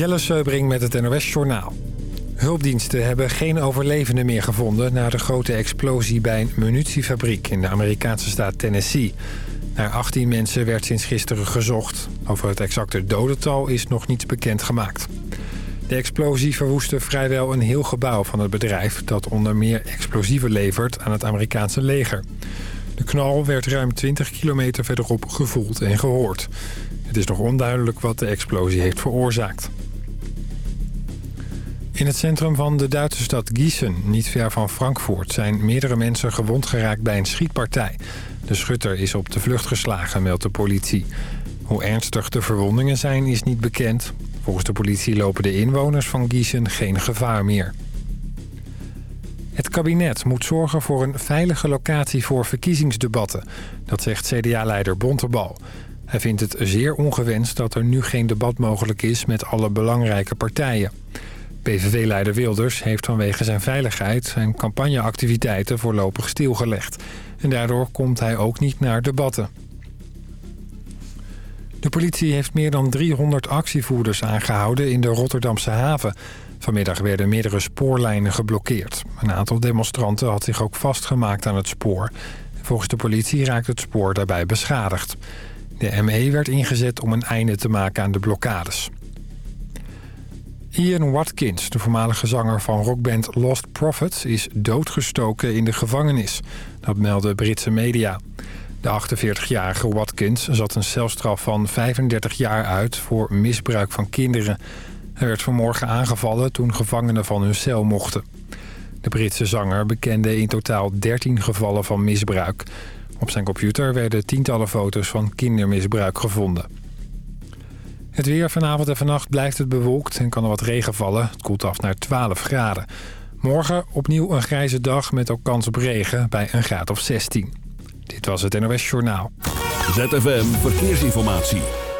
Jelle Seubring met het NOS Journaal. Hulpdiensten hebben geen overlevenden meer gevonden... na de grote explosie bij een munitiefabriek in de Amerikaanse staat Tennessee. Naar 18 mensen werd sinds gisteren gezocht. Over het exacte dodental is nog niets bekend gemaakt. De explosie verwoestte vrijwel een heel gebouw van het bedrijf... dat onder meer explosieven levert aan het Amerikaanse leger. De knal werd ruim 20 kilometer verderop gevoeld en gehoord. Het is nog onduidelijk wat de explosie heeft veroorzaakt. In het centrum van de Duitse stad Gießen, niet ver van Frankfurt... zijn meerdere mensen gewond geraakt bij een schietpartij. De schutter is op de vlucht geslagen, meldt de politie. Hoe ernstig de verwondingen zijn, is niet bekend. Volgens de politie lopen de inwoners van Gießen geen gevaar meer. Het kabinet moet zorgen voor een veilige locatie voor verkiezingsdebatten. Dat zegt CDA-leider Bontebal. Hij vindt het zeer ongewenst dat er nu geen debat mogelijk is met alle belangrijke partijen. PVV-leider Wilders heeft vanwege zijn veiligheid zijn campagneactiviteiten voorlopig stilgelegd. En daardoor komt hij ook niet naar debatten. De politie heeft meer dan 300 actievoerders aangehouden in de Rotterdamse haven. Vanmiddag werden meerdere spoorlijnen geblokkeerd. Een aantal demonstranten had zich ook vastgemaakt aan het spoor. Volgens de politie raakt het spoor daarbij beschadigd. De ME werd ingezet om een einde te maken aan de blokkades. Ian Watkins, de voormalige zanger van rockband Lost Prophets... is doodgestoken in de gevangenis. Dat melden Britse media. De 48-jarige Watkins zat een celstraf van 35 jaar uit... voor misbruik van kinderen. Hij werd vanmorgen aangevallen toen gevangenen van hun cel mochten. De Britse zanger bekende in totaal 13 gevallen van misbruik. Op zijn computer werden tientallen foto's van kindermisbruik gevonden. Het weer vanavond en vannacht blijft het bewolkt en kan er wat regen vallen. Het koelt af naar 12 graden. Morgen opnieuw een grijze dag met ook kans op regen bij een graad of 16. Dit was het NOS Journaal. ZFM Verkeersinformatie.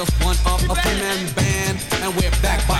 just one of a three-man band, and we're back by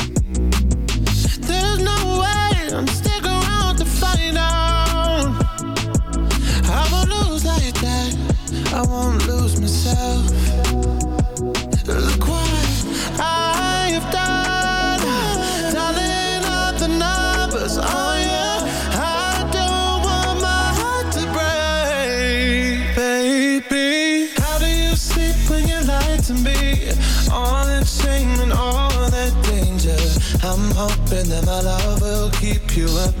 you up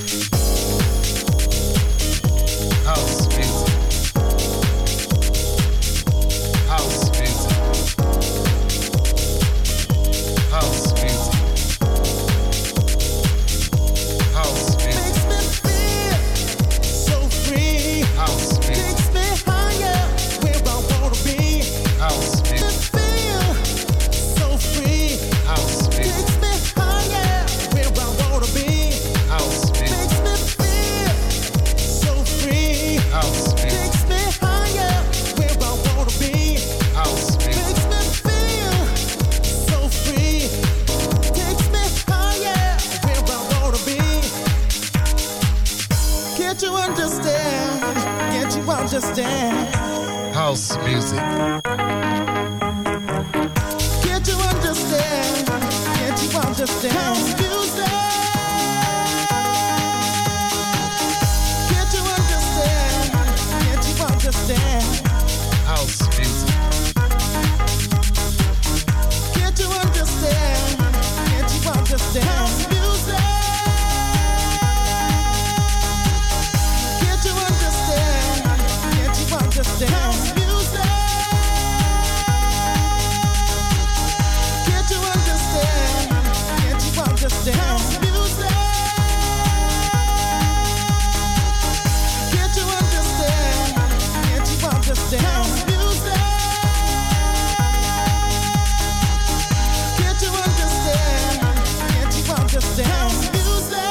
lose love.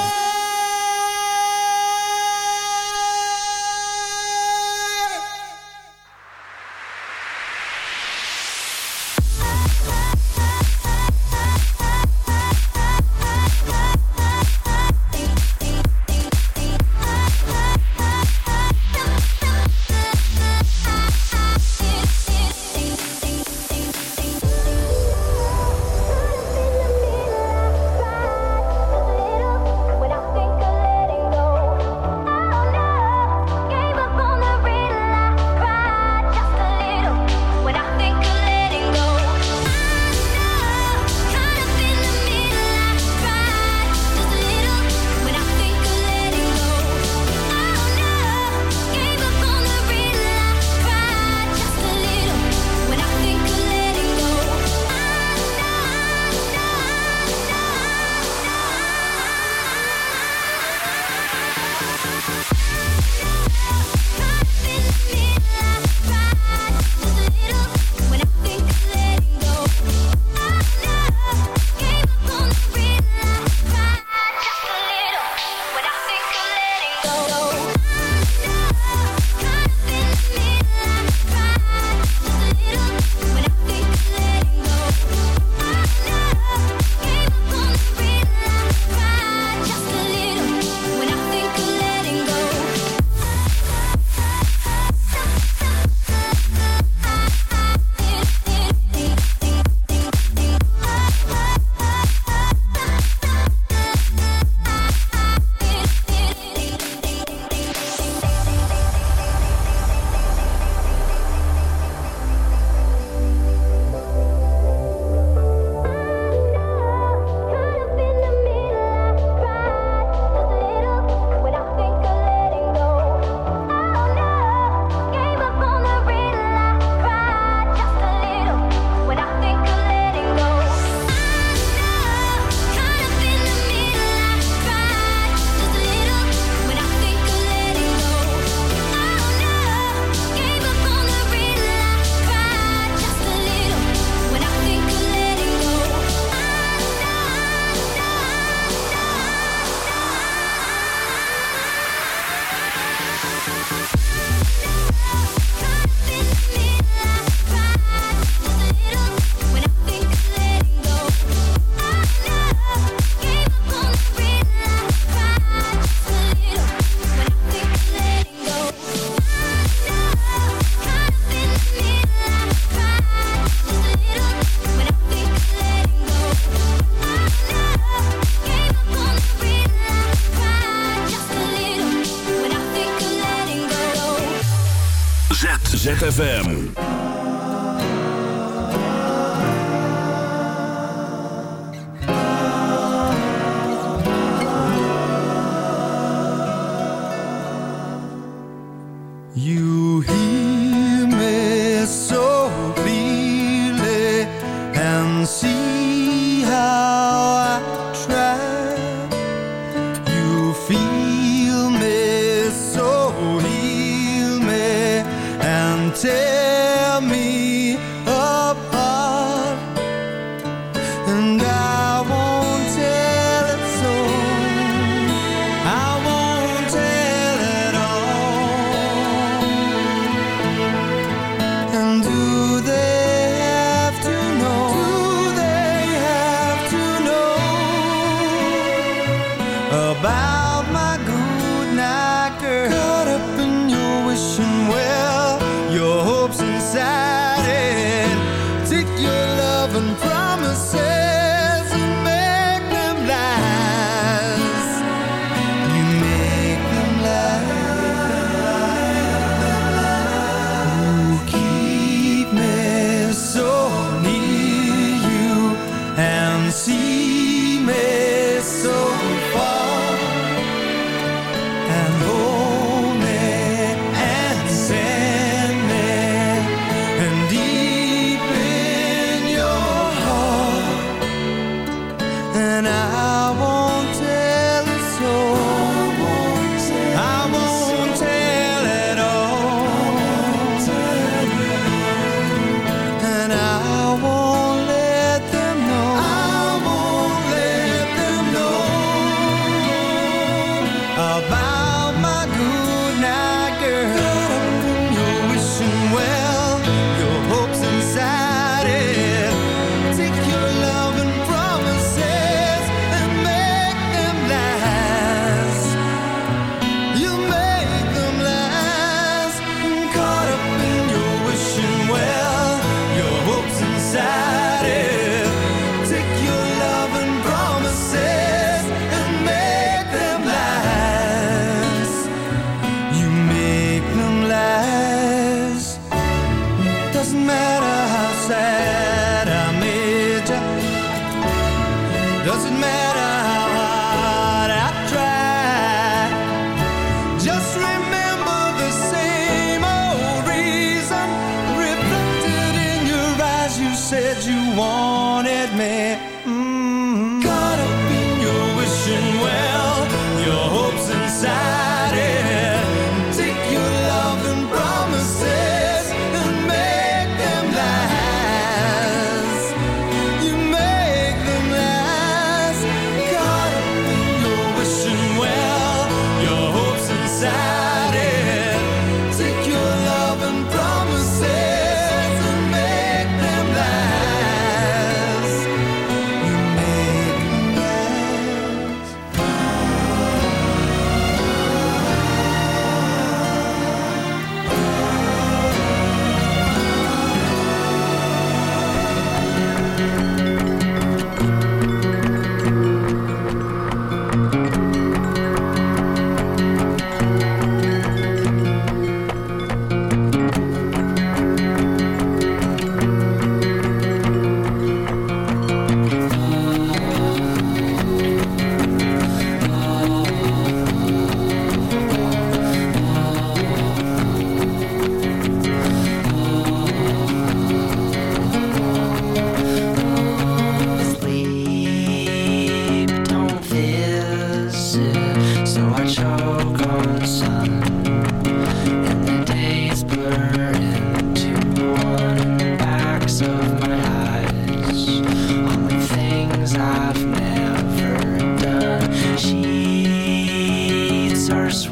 Doesn't matter how sad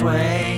way.